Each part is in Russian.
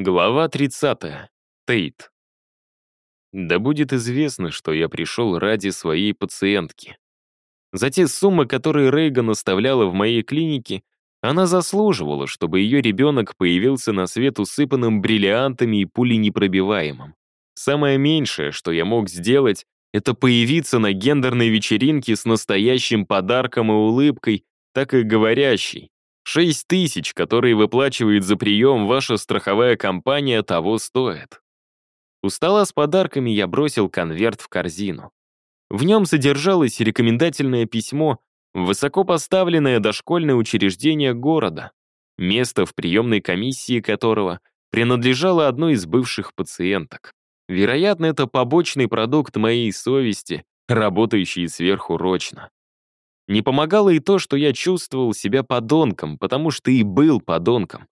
Глава 30. Тейт. Да будет известно, что я пришел ради своей пациентки. За те суммы, которые Рейган оставляла в моей клинике, она заслуживала, чтобы ее ребенок появился на свет усыпанным бриллиантами и пуленепробиваемым. Самое меньшее, что я мог сделать, это появиться на гендерной вечеринке с настоящим подарком и улыбкой, так и говорящей. Шесть тысяч, которые выплачивает за прием ваша страховая компания, того стоит. У с подарками я бросил конверт в корзину. В нем содержалось рекомендательное письмо в высоко поставленное дошкольное учреждение города, место в приемной комиссии которого принадлежало одной из бывших пациенток. Вероятно, это побочный продукт моей совести, работающий сверхурочно. Не помогало и то, что я чувствовал себя подонком, потому что и был подонком.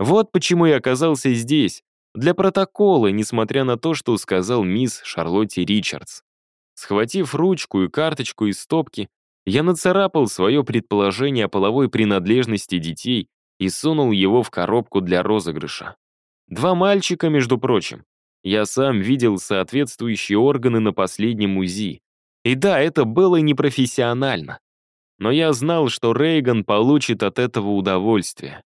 Вот почему я оказался здесь, для протокола, несмотря на то, что сказал мисс Шарлотте Ричардс. Схватив ручку и карточку из стопки, я нацарапал свое предположение о половой принадлежности детей и сунул его в коробку для розыгрыша. Два мальчика, между прочим. Я сам видел соответствующие органы на последнем УЗИ. И да, это было непрофессионально но я знал, что Рейган получит от этого удовольствие.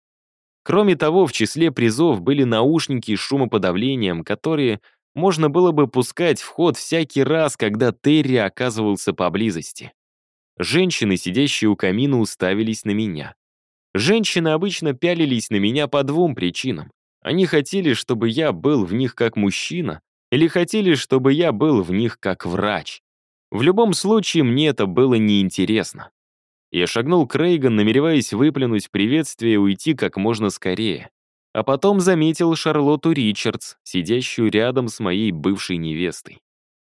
Кроме того, в числе призов были наушники с шумоподавлением, которые можно было бы пускать в ход всякий раз, когда Терри оказывался поблизости. Женщины, сидящие у камина, уставились на меня. Женщины обычно пялились на меня по двум причинам. Они хотели, чтобы я был в них как мужчина, или хотели, чтобы я был в них как врач. В любом случае, мне это было неинтересно. Я шагнул к Рейган, намереваясь выплюнуть приветствие и уйти как можно скорее. А потом заметил Шарлотту Ричардс, сидящую рядом с моей бывшей невестой.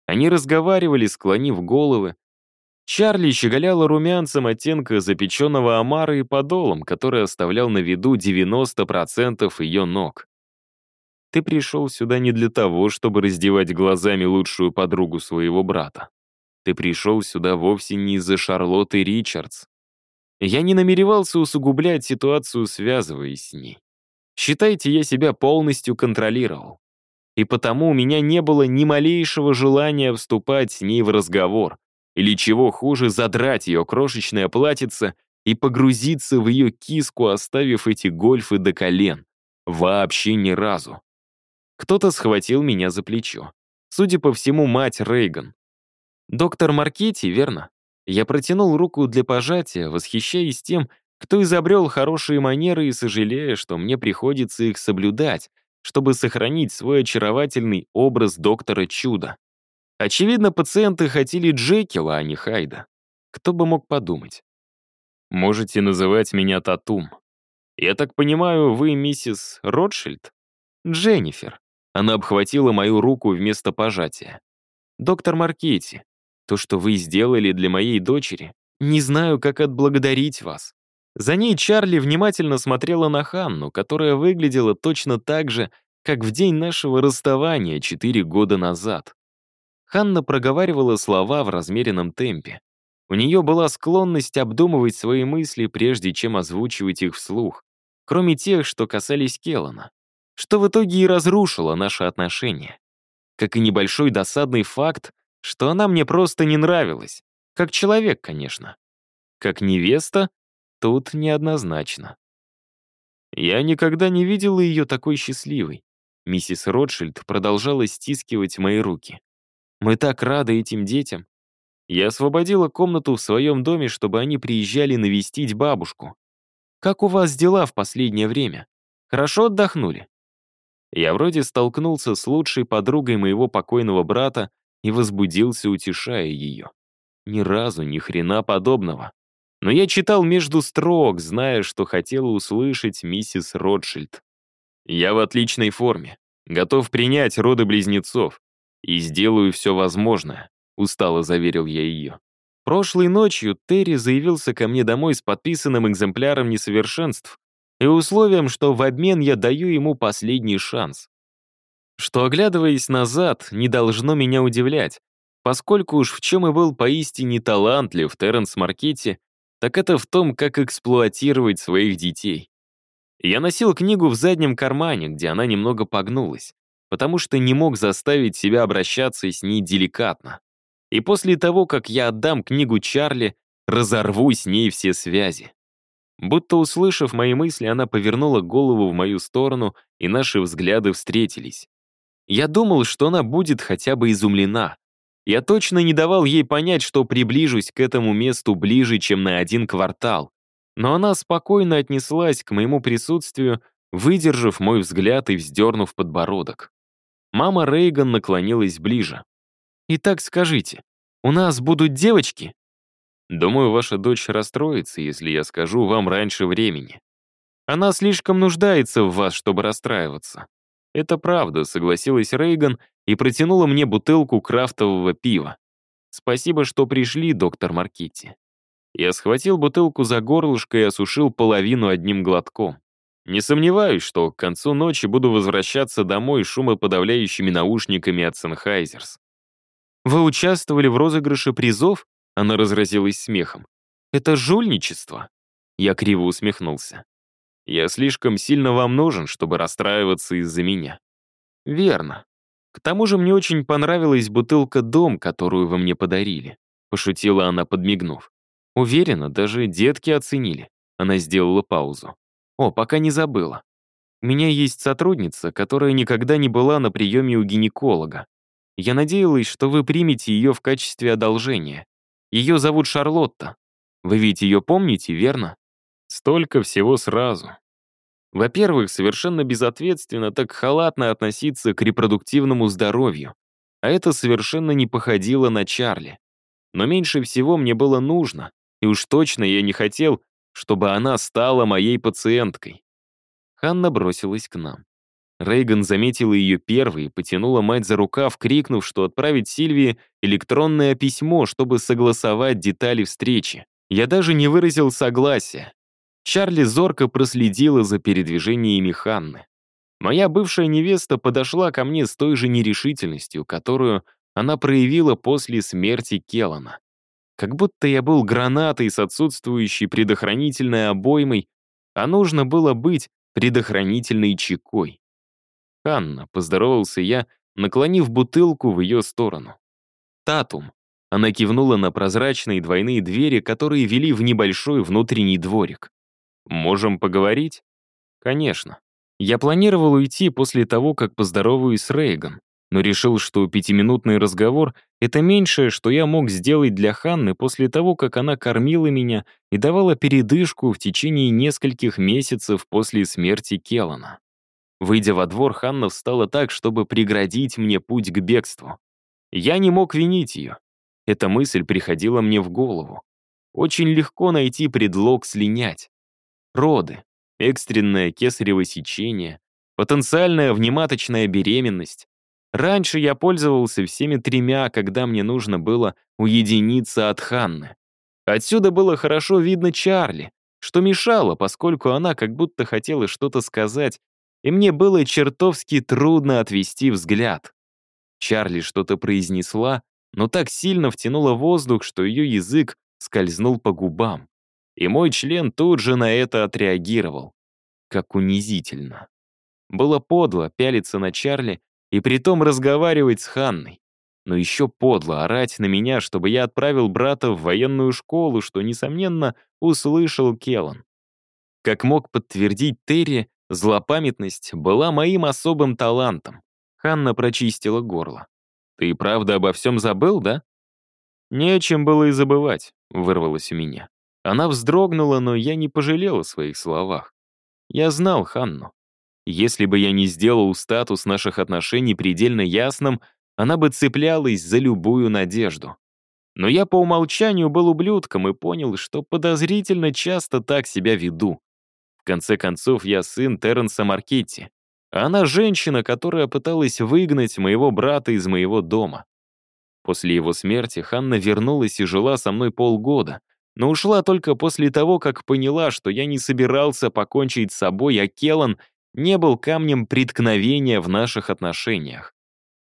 Они разговаривали, склонив головы. Чарли щеголяла румянцем оттенка запеченного омара и подолом, который оставлял на виду 90% ее ног. Ты пришел сюда не для того, чтобы раздевать глазами лучшую подругу своего брата. Ты пришел сюда вовсе не из-за Шарлотты Ричардс. Я не намеревался усугублять ситуацию, связываясь с ней. Считайте, я себя полностью контролировал. И потому у меня не было ни малейшего желания вступать с ней в разговор, или чего хуже, задрать ее крошечное платьице и погрузиться в ее киску, оставив эти гольфы до колен. Вообще ни разу. Кто-то схватил меня за плечо. Судя по всему, мать Рейган. Доктор Маркетти, верно? Я протянул руку для пожатия, восхищаясь тем, кто изобрел хорошие манеры и сожалея, что мне приходится их соблюдать, чтобы сохранить свой очаровательный образ доктора Чуда. Очевидно, пациенты хотели Джекила, а не Хайда. Кто бы мог подумать? Можете называть меня Татум. Я так понимаю, вы миссис Ротшильд? Дженнифер. Она обхватила мою руку вместо пожатия. Доктор Маркетти, то, что вы сделали для моей дочери, не знаю, как отблагодарить вас». За ней Чарли внимательно смотрела на Ханну, которая выглядела точно так же, как в день нашего расставания четыре года назад. Ханна проговаривала слова в размеренном темпе. У нее была склонность обдумывать свои мысли, прежде чем озвучивать их вслух, кроме тех, что касались Келлана, что в итоге и разрушило наши отношения. Как и небольшой досадный факт, что она мне просто не нравилась. Как человек, конечно. Как невеста, тут неоднозначно. Я никогда не видела ее такой счастливой. Миссис Ротшильд продолжала стискивать мои руки. Мы так рады этим детям. Я освободила комнату в своем доме, чтобы они приезжали навестить бабушку. Как у вас дела в последнее время? Хорошо отдохнули? Я вроде столкнулся с лучшей подругой моего покойного брата и возбудился, утешая ее. Ни разу ни хрена подобного. Но я читал между строк, зная, что хотела услышать миссис Ротшильд. «Я в отличной форме, готов принять роды близнецов и сделаю все возможное», — устало заверил я ее. Прошлой ночью Терри заявился ко мне домой с подписанным экземпляром несовершенств и условием, что в обмен я даю ему последний шанс что, оглядываясь назад, не должно меня удивлять, поскольку уж в чем и был поистине талантлив Терренс Маркетти, так это в том, как эксплуатировать своих детей. Я носил книгу в заднем кармане, где она немного погнулась, потому что не мог заставить себя обращаться с ней деликатно. И после того, как я отдам книгу Чарли, разорву с ней все связи. Будто услышав мои мысли, она повернула голову в мою сторону, и наши взгляды встретились. Я думал, что она будет хотя бы изумлена. Я точно не давал ей понять, что приближусь к этому месту ближе, чем на один квартал. Но она спокойно отнеслась к моему присутствию, выдержав мой взгляд и вздернув подбородок. Мама Рейган наклонилась ближе. «Итак, скажите, у нас будут девочки?» «Думаю, ваша дочь расстроится, если я скажу вам раньше времени. Она слишком нуждается в вас, чтобы расстраиваться». «Это правда», — согласилась Рейган и протянула мне бутылку крафтового пива. «Спасибо, что пришли, доктор Маркетти». Я схватил бутылку за горлышко и осушил половину одним глотком. Не сомневаюсь, что к концу ночи буду возвращаться домой шумоподавляющими наушниками от Sennheisers. «Вы участвовали в розыгрыше призов?» Она разразилась смехом. «Это жульничество?» Я криво усмехнулся. «Я слишком сильно вам нужен, чтобы расстраиваться из-за меня». «Верно. К тому же мне очень понравилась бутылка «Дом», которую вы мне подарили», — пошутила она, подмигнув. Уверена, даже детки оценили. Она сделала паузу. О, пока не забыла. У меня есть сотрудница, которая никогда не была на приеме у гинеколога. Я надеялась, что вы примете ее в качестве одолжения. Ее зовут Шарлотта. Вы ведь ее помните, верно? Столько всего сразу. Во-первых, совершенно безответственно так халатно относиться к репродуктивному здоровью. А это совершенно не походило на Чарли. Но меньше всего мне было нужно, и уж точно я не хотел, чтобы она стала моей пациенткой. Ханна бросилась к нам. Рейган заметила ее первой и потянула мать за рукав, крикнув, что отправить Сильвии электронное письмо, чтобы согласовать детали встречи. Я даже не выразил согласия. Чарли зорко проследила за передвижениями Ханны. Моя бывшая невеста подошла ко мне с той же нерешительностью, которую она проявила после смерти Келлана. Как будто я был гранатой с отсутствующей предохранительной обоймой, а нужно было быть предохранительной чекой. «Ханна», — поздоровался я, наклонив бутылку в ее сторону. «Татум». Она кивнула на прозрачные двойные двери, которые вели в небольшой внутренний дворик. «Можем поговорить?» «Конечно. Я планировал уйти после того, как поздороваюсь с Рейган но решил, что пятиминутный разговор — это меньшее, что я мог сделать для Ханны после того, как она кормила меня и давала передышку в течение нескольких месяцев после смерти Келлана. Выйдя во двор, Ханна встала так, чтобы преградить мне путь к бегству. Я не мог винить ее. Эта мысль приходила мне в голову. Очень легко найти предлог слинять. Роды, экстренное кесарево сечение, потенциальная внематочная беременность, Раньше я пользовался всеми тремя, когда мне нужно было уединиться от Ханны. Отсюда было хорошо видно Чарли, что мешало, поскольку она как будто хотела что-то сказать, и мне было чертовски трудно отвести взгляд. Чарли что-то произнесла, но так сильно втянула воздух, что ее язык скользнул по губам. И мой член тут же на это отреагировал. Как унизительно. Было подло пялиться на Чарли и притом разговаривать с Ханной. Но еще подло орать на меня, чтобы я отправил брата в военную школу, что, несомненно, услышал Келлан. Как мог подтвердить Терри, злопамятность была моим особым талантом. Ханна прочистила горло. «Ты правда обо всем забыл, да?» «Не о чем было и забывать», — вырвалось у меня. Она вздрогнула, но я не пожалел о своих словах. Я знал Ханну. Если бы я не сделал статус наших отношений предельно ясным, она бы цеплялась за любую надежду. Но я по умолчанию был ублюдком и понял, что подозрительно часто так себя веду. В конце концов, я сын Терренса Маркетти, а она женщина, которая пыталась выгнать моего брата из моего дома. После его смерти Ханна вернулась и жила со мной полгода, но ушла только после того, как поняла, что я не собирался покончить с собой, а Келлан не был камнем преткновения в наших отношениях.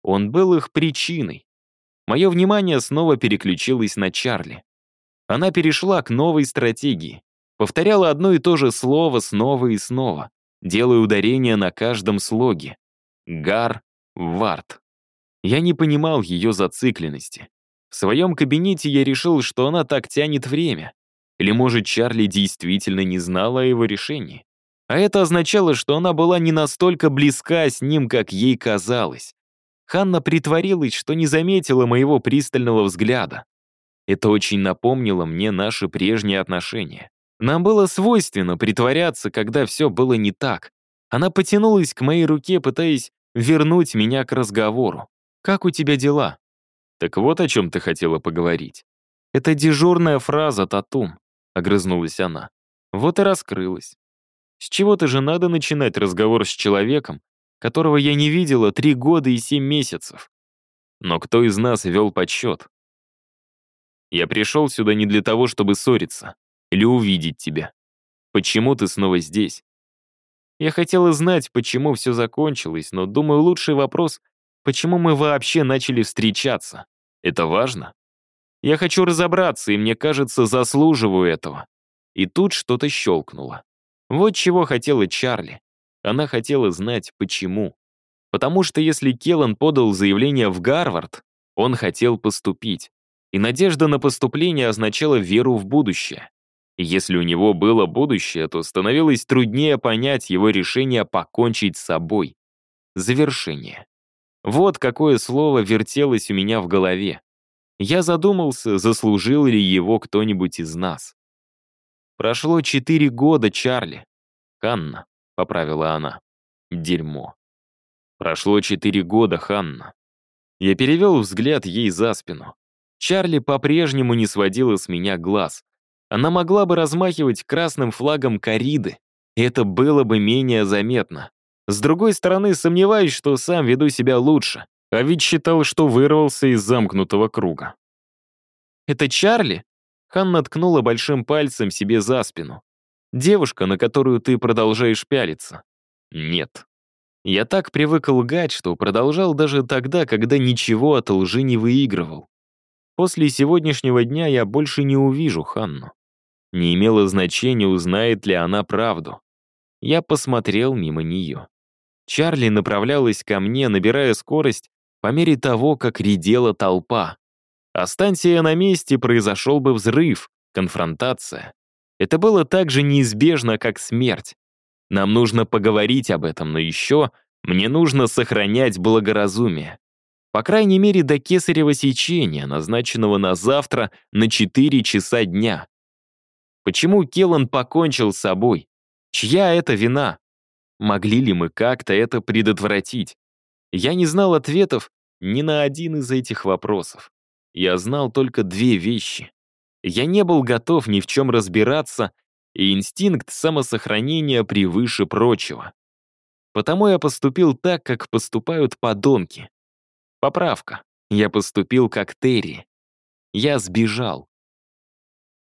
Он был их причиной. Мое внимание снова переключилось на Чарли. Она перешла к новой стратегии. Повторяла одно и то же слово снова и снова. делая ударение на каждом слоге. Гар, Варт. Я не понимал ее зацикленности. В своем кабинете я решил, что она так тянет время. Или, может, Чарли действительно не знала о его решении. А это означало, что она была не настолько близка с ним, как ей казалось. Ханна притворилась, что не заметила моего пристального взгляда. Это очень напомнило мне наши прежние отношения. Нам было свойственно притворяться, когда все было не так. Она потянулась к моей руке, пытаясь вернуть меня к разговору. «Как у тебя дела?» «Так вот о чем ты хотела поговорить». «Это дежурная фраза, Татум», — огрызнулась она. Вот и раскрылась. С чего-то же надо начинать разговор с человеком, которого я не видела три года и семь месяцев. Но кто из нас вел подсчет? Я пришел сюда не для того, чтобы ссориться или увидеть тебя. Почему ты снова здесь? Я хотела знать, почему все закончилось, но, думаю, лучший вопрос — почему мы вообще начали встречаться? Это важно? Я хочу разобраться, и мне кажется, заслуживаю этого. И тут что-то щелкнуло. Вот чего хотела Чарли. Она хотела знать, почему. Потому что если Келлан подал заявление в Гарвард, он хотел поступить. И надежда на поступление означала веру в будущее. Если у него было будущее, то становилось труднее понять его решение покончить с собой. Завершение. Вот какое слово вертелось у меня в голове. Я задумался, заслужил ли его кто-нибудь из нас. «Прошло четыре года, Чарли». «Ханна», — поправила она. «Дерьмо». «Прошло четыре года, Ханна». Я перевел взгляд ей за спину. Чарли по-прежнему не сводила с меня глаз. Она могла бы размахивать красным флагом кориды, это было бы менее заметно. С другой стороны, сомневаюсь, что сам веду себя лучше, а ведь считал, что вырвался из замкнутого круга. «Это Чарли?» Ханна ткнула большим пальцем себе за спину. «Девушка, на которую ты продолжаешь пялиться?» «Нет». Я так привык лгать, что продолжал даже тогда, когда ничего от лжи не выигрывал. После сегодняшнего дня я больше не увижу Ханну. Не имело значения, узнает ли она правду. Я посмотрел мимо нее. Чарли направлялась ко мне, набирая скорость по мере того, как редела толпа. Останься я на месте, произошел бы взрыв, конфронтация. Это было так же неизбежно, как смерть. Нам нужно поговорить об этом, но еще мне нужно сохранять благоразумие. По крайней мере, до кесарево сечения, назначенного на завтра на 4 часа дня. Почему Келлан покончил с собой? Чья это вина? Могли ли мы как-то это предотвратить? Я не знал ответов ни на один из этих вопросов. Я знал только две вещи. Я не был готов ни в чем разбираться, и инстинкт самосохранения превыше прочего. Потому я поступил так, как поступают подонки. Поправка. Я поступил как Терри. Я сбежал.